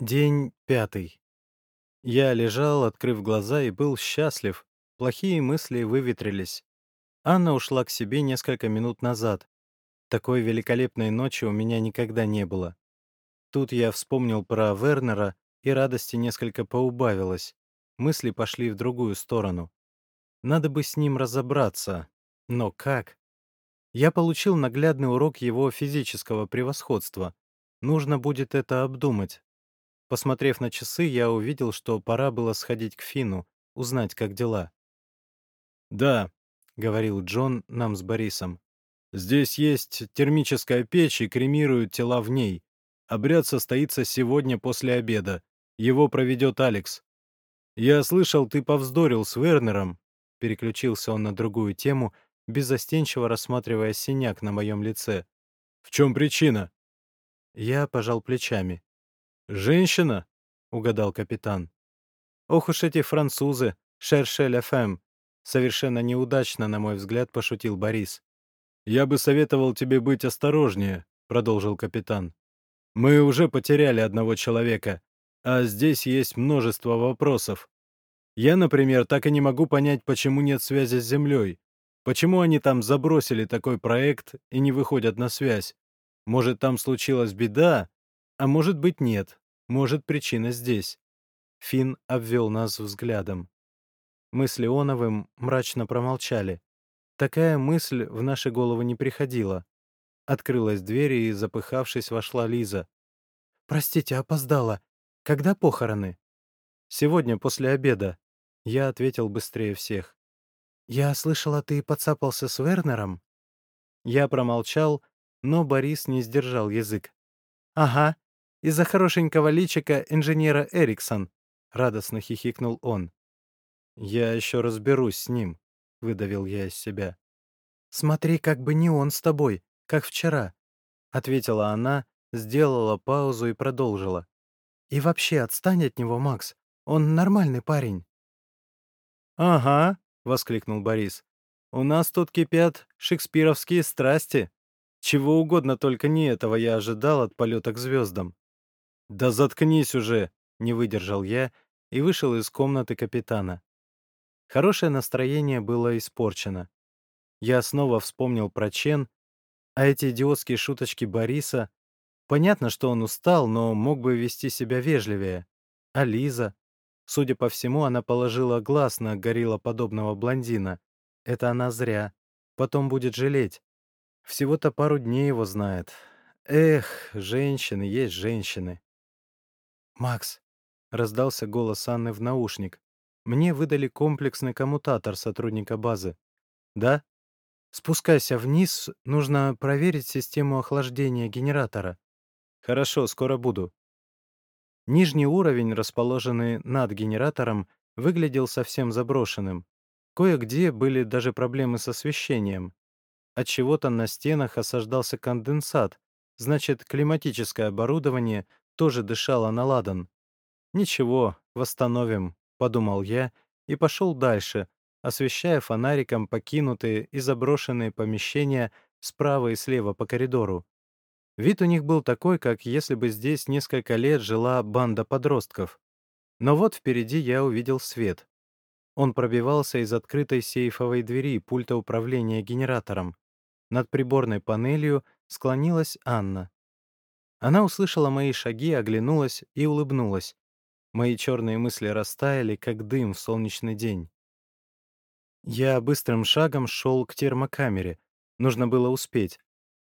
День пятый. Я лежал, открыв глаза, и был счастлив. Плохие мысли выветрились. Анна ушла к себе несколько минут назад. Такой великолепной ночи у меня никогда не было. Тут я вспомнил про Вернера, и радости несколько поубавилось. Мысли пошли в другую сторону. Надо бы с ним разобраться. Но как? Я получил наглядный урок его физического превосходства. Нужно будет это обдумать. Посмотрев на часы, я увидел, что пора было сходить к Фину, узнать, как дела. «Да», — говорил Джон нам с Борисом, — «здесь есть термическая печь и кремируют тела в ней. Обряд состоится сегодня после обеда. Его проведет Алекс. Я слышал, ты повздорил с Вернером». Переключился он на другую тему, беззастенчиво рассматривая синяк на моем лице. «В чем причина?» Я пожал плечами. «Женщина?» — угадал капитан. «Ох уж эти французы, шершель фэм!» Совершенно неудачно, на мой взгляд, пошутил Борис. «Я бы советовал тебе быть осторожнее», — продолжил капитан. «Мы уже потеряли одного человека, а здесь есть множество вопросов. Я, например, так и не могу понять, почему нет связи с Землей. Почему они там забросили такой проект и не выходят на связь? Может, там случилась беда, а может быть, нет. Может, причина здесь. Финн обвел нас взглядом. Мы с Леоновым мрачно промолчали. Такая мысль в наши головы не приходила. Открылась дверь, и, запыхавшись, вошла Лиза. «Простите, опоздала. Когда похороны?» «Сегодня, после обеда». Я ответил быстрее всех. «Я слышала, ты подцапался с Вернером?» Я промолчал, но Борис не сдержал язык. «Ага, из-за хорошенького личика инженера Эриксон», — радостно хихикнул он. «Я еще разберусь с ним», — выдавил я из себя. «Смотри, как бы не он с тобой, как вчера», — ответила она, сделала паузу и продолжила. «И вообще, отстань от него, Макс. Он нормальный парень». «Ага», — воскликнул Борис. «У нас тут кипят шекспировские страсти. Чего угодно, только не этого я ожидал от полета к звездам. «Да заткнись уже!» — не выдержал я и вышел из комнаты капитана. Хорошее настроение было испорчено. Я снова вспомнил про Чен, а эти идиотские шуточки Бориса... Понятно, что он устал, но мог бы вести себя вежливее. А Лиза? Судя по всему, она положила глаз на гориллоподобного блондина. Это она зря. Потом будет жалеть. Всего-то пару дней его знает. Эх, женщины есть женщины. «Макс!» — раздался голос Анны в наушник. «Мне выдали комплексный коммутатор сотрудника базы». «Да?» «Спускайся вниз, нужно проверить систему охлаждения генератора». «Хорошо, скоро буду». Нижний уровень, расположенный над генератором, выглядел совсем заброшенным. Кое-где были даже проблемы с освещением. От чего то на стенах осаждался конденсат, значит, климатическое оборудование тоже дышала на ладан. «Ничего, восстановим», — подумал я и пошел дальше, освещая фонариком покинутые и заброшенные помещения справа и слева по коридору. Вид у них был такой, как если бы здесь несколько лет жила банда подростков. Но вот впереди я увидел свет. Он пробивался из открытой сейфовой двери пульта управления генератором. Над приборной панелью склонилась Анна. Она услышала мои шаги, оглянулась и улыбнулась. Мои черные мысли растаяли, как дым в солнечный день. Я быстрым шагом шел к термокамере. Нужно было успеть.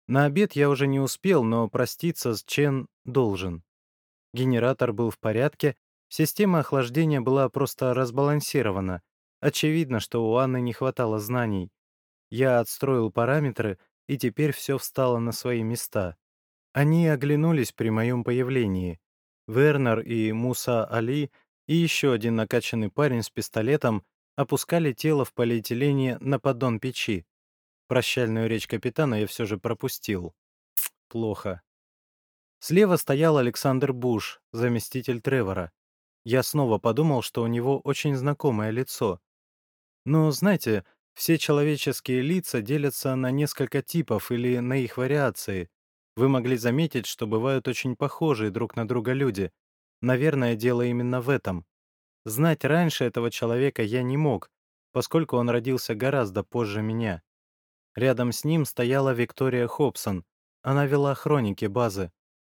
На обед я уже не успел, но проститься с Чен должен. Генератор был в порядке, система охлаждения была просто разбалансирована. Очевидно, что у Анны не хватало знаний. Я отстроил параметры, и теперь все встало на свои места. Они оглянулись при моем появлении. Вернер и Муса Али и еще один накачанный парень с пистолетом опускали тело в полиэтилене на поддон печи. Прощальную речь капитана я все же пропустил. Плохо. Слева стоял Александр Буш, заместитель Тревора. Я снова подумал, что у него очень знакомое лицо. Но, знаете, все человеческие лица делятся на несколько типов или на их вариации, вы могли заметить, что бывают очень похожие друг на друга люди. Наверное, дело именно в этом. Знать раньше этого человека я не мог, поскольку он родился гораздо позже меня. Рядом с ним стояла Виктория Хобсон. Она вела хроники базы.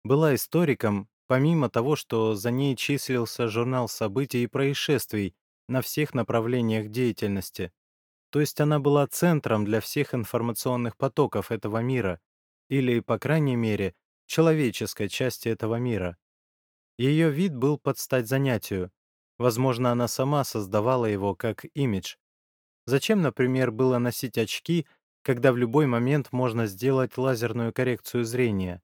Была историком, помимо того, что за ней числился журнал событий и происшествий на всех направлениях деятельности. То есть она была центром для всех информационных потоков этого мира, или, по крайней мере, человеческой части этого мира. Ее вид был под стать занятию. Возможно, она сама создавала его как имидж. Зачем, например, было носить очки, когда в любой момент можно сделать лазерную коррекцию зрения?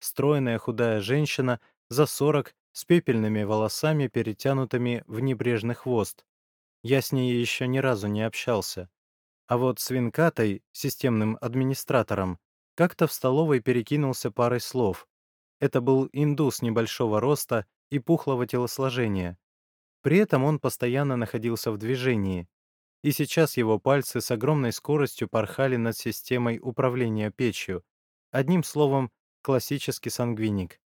Стройная худая женщина за 40 с пепельными волосами, перетянутыми в небрежный хвост. Я с ней еще ни разу не общался. А вот с Винкатой, системным администратором, как-то в столовой перекинулся парой слов. Это был индус небольшого роста и пухлого телосложения. При этом он постоянно находился в движении, и сейчас его пальцы с огромной скоростью порхали над системой управления печью. Одним словом, классический сангвиник.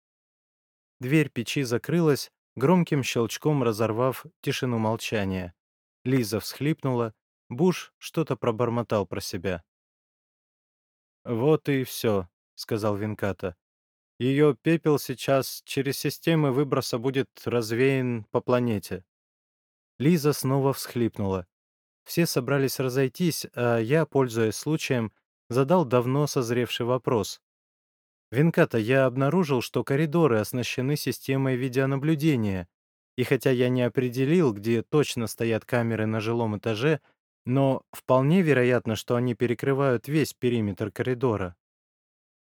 Дверь печи закрылась, громким щелчком разорвав тишину молчания. Лиза всхлипнула, Буш что-то пробормотал про себя. «Вот и все», — сказал Винката. Ее пепел сейчас через системы выброса будет развеян по планете. Лиза снова всхлипнула. Все собрались разойтись, а я, пользуясь случаем, задал давно созревший вопрос. «Винката, я обнаружил, что коридоры оснащены системой видеонаблюдения, и хотя я не определил, где точно стоят камеры на жилом этаже, но вполне вероятно, что они перекрывают весь периметр коридора.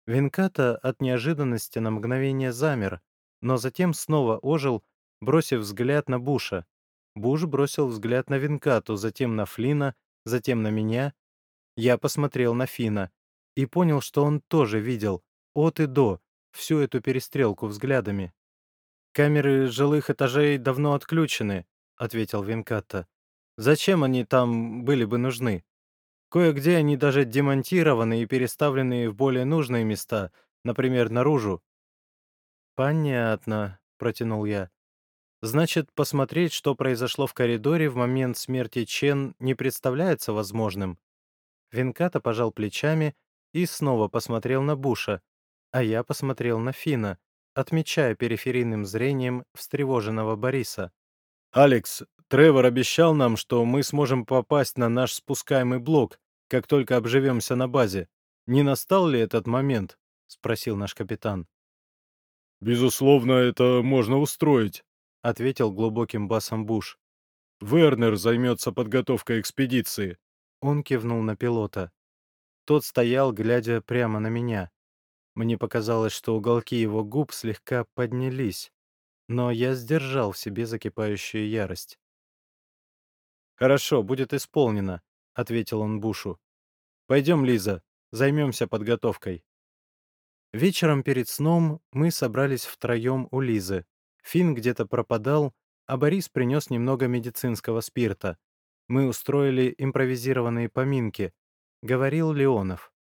Винката от неожиданности на мгновение замер, но затем снова ожил, бросив взгляд на Буша. Буш бросил взгляд на Винкату, затем на Флина, затем на меня. Я посмотрел на Фина и понял, что он тоже видел, от и до, всю эту перестрелку взглядами. «Камеры жилых этажей давно отключены», — ответил Винкатта. «Зачем они там были бы нужны?» Кое-где они даже демонтированы и переставлены в более нужные места, например, наружу. «Понятно», — протянул я. «Значит, посмотреть, что произошло в коридоре в момент смерти Чен, не представляется возможным?» Винката пожал плечами и снова посмотрел на Буша, а я посмотрел на Фина, отмечая периферийным зрением встревоженного Бориса. «Алекс, Тревор обещал нам, что мы сможем попасть на наш спускаемый блок, как только обживемся на базе. Не настал ли этот момент?» — спросил наш капитан. «Безусловно, это можно устроить», — ответил глубоким басом Буш. «Вернер займется подготовкой экспедиции». Он кивнул на пилота. Тот стоял, глядя прямо на меня. Мне показалось, что уголки его губ слегка поднялись, но я сдержал в себе закипающую ярость. «Хорошо, будет исполнено», — ответил он Бушу. «Пойдем, Лиза, займемся подготовкой». Вечером перед сном мы собрались втроем у Лизы. Финн где-то пропадал, а Борис принес немного медицинского спирта. Мы устроили импровизированные поминки, — говорил Леонов.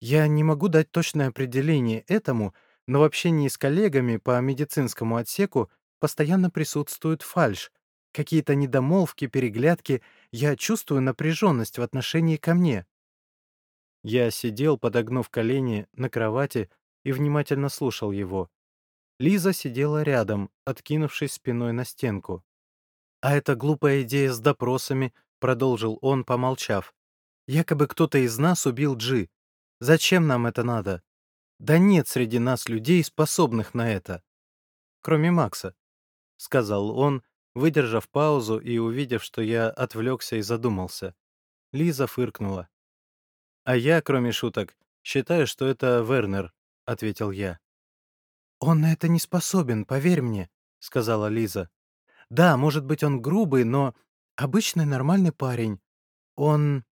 «Я не могу дать точное определение этому, но в общении с коллегами по медицинскому отсеку постоянно присутствует фальшь, какие-то недомолвки, переглядки. Я чувствую напряженность в отношении ко мне. Я сидел, подогнув колени на кровати и внимательно слушал его. Лиза сидела рядом, откинувшись спиной на стенку. «А эта глупая идея с допросами», — продолжил он, помолчав. «Якобы кто-то из нас убил Джи. Зачем нам это надо? Да нет среди нас людей, способных на это. Кроме Макса», — сказал он, выдержав паузу и увидев, что я отвлекся и задумался. Лиза фыркнула. «А я, кроме шуток, считаю, что это Вернер», — ответил я. «Он на это не способен, поверь мне», — сказала Лиза. «Да, может быть, он грубый, но обычный нормальный парень. Он...»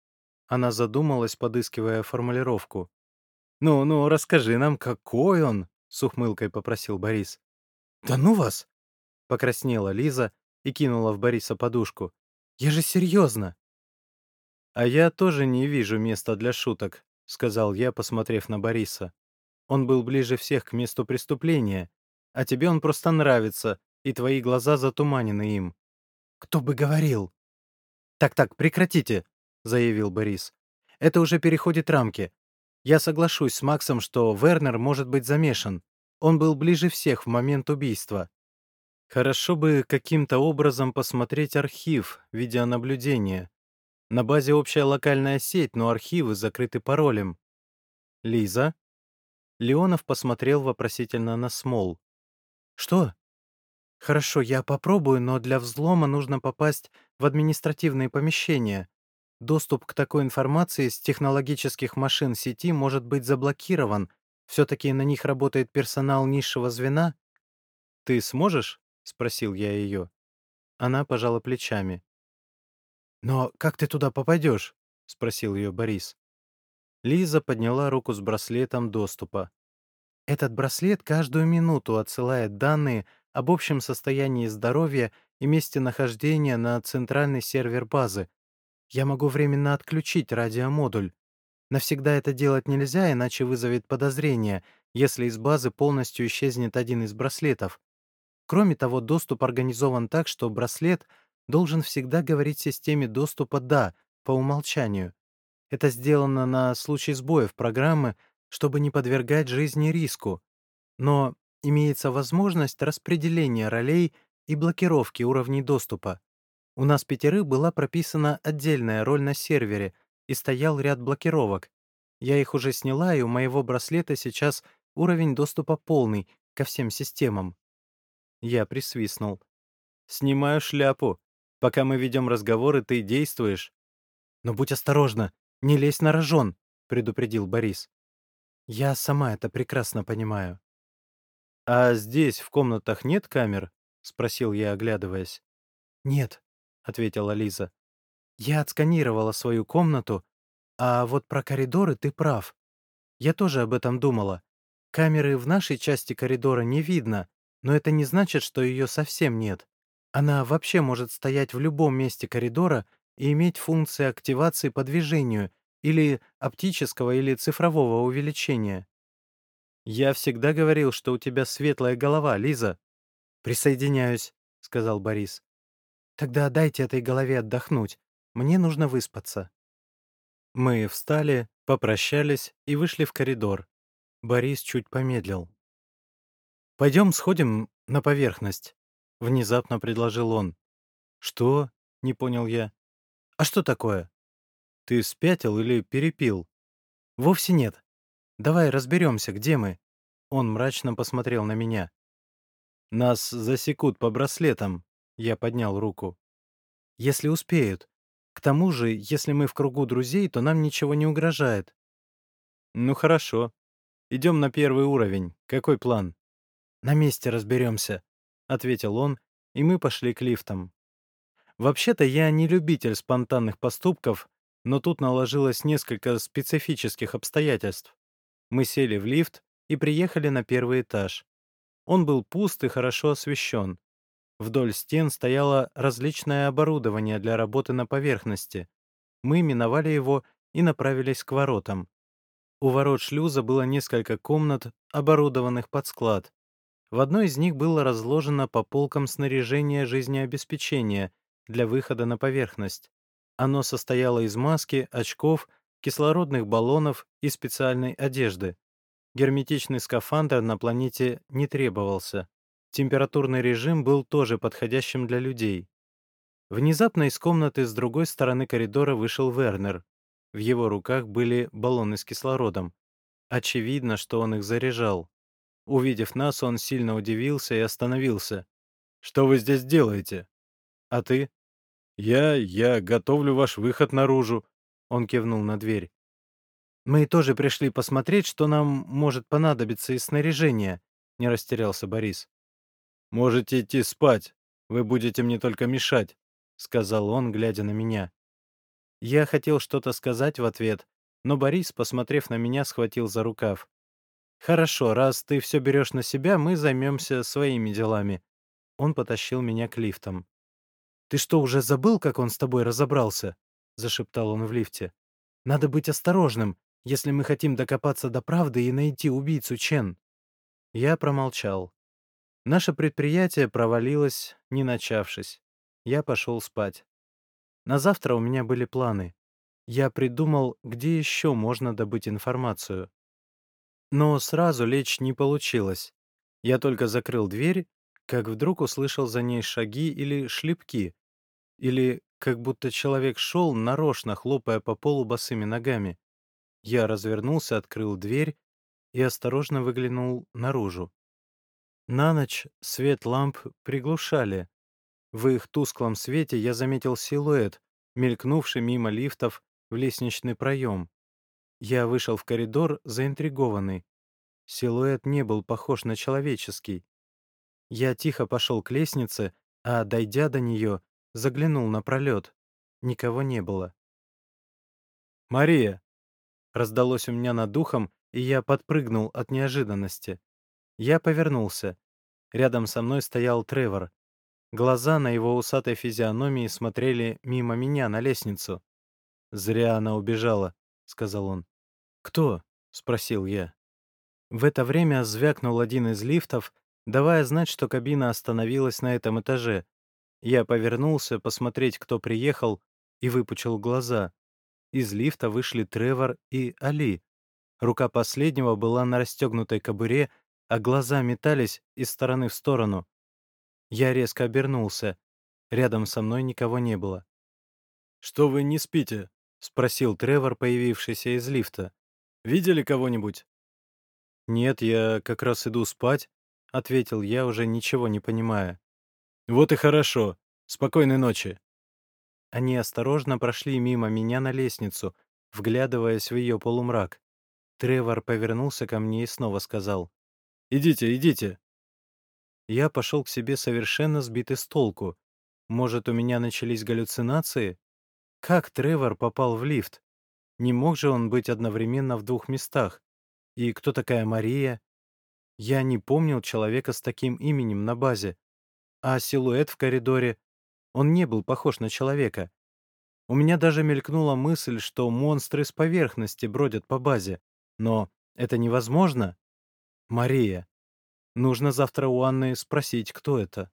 Она задумалась, подыскивая формулировку. «Ну, ну, расскажи нам, какой он?» — с ухмылкой попросил Борис. «Да ну вас!» — покраснела Лиза и кинула в Бориса подушку. «Я же серьезно!» «А я тоже не вижу места для шуток», — сказал я, посмотрев на Бориса. Он был ближе всех к месту преступления, а тебе он просто нравится, и твои глаза затуманены им». «Кто бы говорил?» «Так-так, прекратите», — заявил Борис. «Это уже переходит рамки. Я соглашусь с Максом, что Вернер может быть замешан. Он был ближе всех в момент убийства. Хорошо бы каким-то образом посмотреть архив, видеонаблюдение. На базе общая локальная сеть, но архивы закрыты паролем. Лиза? Леонов посмотрел вопросительно на Смол. Что? Хорошо, я попробую, но для взлома нужно попасть в административные помещения. Доступ к такой информации с технологических машин сети может быть заблокирован. Все-таки на них работает персонал низшего звена. «Ты сможешь?» — спросил я ее. Она пожала плечами. «Но как ты туда попадешь?» — спросил ее Борис. Лиза подняла руку с браслетом доступа. «Этот браслет каждую минуту отсылает данные об общем состоянии здоровья и месте нахождения на центральный сервер базы, я могу временно отключить радиомодуль. Навсегда это делать нельзя, иначе вызовет подозрение, если из базы полностью исчезнет один из браслетов. Кроме того, доступ организован так, что браслет должен всегда говорить системе доступа «да» по умолчанию. Это сделано на случай сбоев программы, чтобы не подвергать жизни риску. Но имеется возможность распределения ролей и блокировки уровней доступа. У нас пятерых была прописана отдельная роль на сервере и стоял ряд блокировок. Я их уже сняла, и у моего браслета сейчас уровень доступа полный ко всем системам. Я присвистнул. «Снимаю шляпу. Пока мы ведем разговоры, ты действуешь». «Но будь осторожна, не лезь на рожон», — предупредил Борис. «Я сама это прекрасно понимаю». «А здесь, в комнатах, нет камер?» — спросил я, оглядываясь. «Нет», — ответила Лиза. «Я отсканировала свою комнату, а вот про коридоры ты прав. Я тоже об этом думала. Камеры в нашей части коридора не видно, но это не значит, что ее совсем нет. Она вообще может стоять в любом месте коридора и иметь функции активации по движению или оптического или цифрового увеличения. «Я всегда говорил, что у тебя светлая голова, Лиза». «Присоединяюсь», — сказал Борис. Тогда дайте этой голове отдохнуть. Мне нужно выспаться. Мы встали, попрощались и вышли в коридор. Борис чуть помедлил. «Пойдем сходим на поверхность», — внезапно предложил он. «Что?» — не понял я. «А что такое?» «Ты спятил или перепил?» «Вовсе нет. Давай разберемся, где мы». Он мрачно посмотрел на меня. «Нас засекут по браслетам», я поднял руку. «Если успеют. К тому же, если мы в кругу друзей, то нам ничего не угрожает». «Ну хорошо. Идем на первый уровень. Какой план?» «На месте разберемся», — ответил он, и мы пошли к лифтам. Вообще-то я не любитель спонтанных поступков, но тут наложилось несколько специфических обстоятельств. Мы сели в лифт и приехали на первый этаж. Он был пуст и хорошо освещен. Вдоль стен стояло различное оборудование для работы на поверхности. Мы миновали его и направились к воротам. У ворот шлюза было несколько комнат, оборудованных под склад. В одной из них было разложено по полкам снаряжение жизнеобеспечения для выхода на поверхность. Оно состояло из маски, очков, кислородных баллонов и специальной одежды. Герметичный скафандр на планете не требовался. Температурный режим был тоже подходящим для людей. Внезапно из комнаты с другой стороны коридора вышел Вернер. В его руках были баллоны с кислородом. Очевидно, что он их заряжал. Увидев нас, он сильно удивился и остановился. «Что вы здесь делаете?» «А ты?» «Я... я готовлю ваш выход наружу», — он кивнул на дверь. «Мы тоже пришли посмотреть, что нам может понадобиться из снаряжения», — не растерялся Борис. «Можете идти спать. Вы будете мне только мешать», — сказал он, глядя на меня. Я хотел что-то сказать в ответ, но Борис, посмотрев на меня, схватил за рукав. «Хорошо, раз ты все берешь на себя, мы займемся своими делами». Он потащил меня к лифтам. «Ты что, уже забыл, как он с тобой разобрался?» — зашептал он в лифте. «Надо быть осторожным, если мы хотим докопаться до правды и найти убийцу Чен». Я промолчал. Наше предприятие провалилось, не начавшись. Я пошел спать. На завтра у меня были планы. Я придумал, где еще можно добыть информацию. Но сразу лечь не получилось. Я только закрыл дверь, как вдруг услышал за ней шаги или шлепки, или как будто человек шел, нарочно хлопая по полу босыми ногами. Я развернулся, открыл дверь и осторожно выглянул наружу. На ночь свет ламп приглушали. В их тусклом свете я заметил силуэт, мелькнувший мимо лифтов в лестничный проем. Я вышел в коридор, заинтригованный. Силуэт не был похож на человеческий. Я тихо пошел к лестнице, а, дойдя до нее, заглянул на пролет. Никого не было. «Мария!» — раздалось у меня над духом, и я подпрыгнул от неожиданности. Я повернулся. Рядом со мной стоял Тревор. Глаза на его усатой физиономии смотрели мимо меня на лестницу. «Зря она убежала», — сказал он. «Кто?» — спросил я. В это время звякнул один из лифтов, давая знать, что кабина остановилась на этом этаже. Я повернулся посмотреть, кто приехал, и выпучил глаза. Из лифта вышли Тревор и Али. Рука последнего была на расстегнутой кобуре, а глаза метались из стороны в сторону. Я резко обернулся. Рядом со мной никого не было. «Что вы не спите?» — спросил Тревор, появившийся из лифта. «Видели кого-нибудь?» «Нет, я как раз иду спать», — ответил я, уже ничего не понимая. «Вот и хорошо. Спокойной ночи». Они осторожно прошли мимо меня на лестницу, вглядываясь в ее полумрак. Тревор повернулся ко мне и снова сказал. «Идите, идите». Я пошел к себе совершенно сбитый с толку. Может, у меня начались галлюцинации? Как Тревор попал в лифт? Не мог же он быть одновременно в двух местах? И кто такая Мария? Я не помнил человека с таким именем на базе. А силуэт в коридоре? Он не был похож на человека. У меня даже мелькнула мысль, что монстры с поверхности бродят по базе. Но это невозможно. Мария. Нужно завтра у Анны спросить, кто это.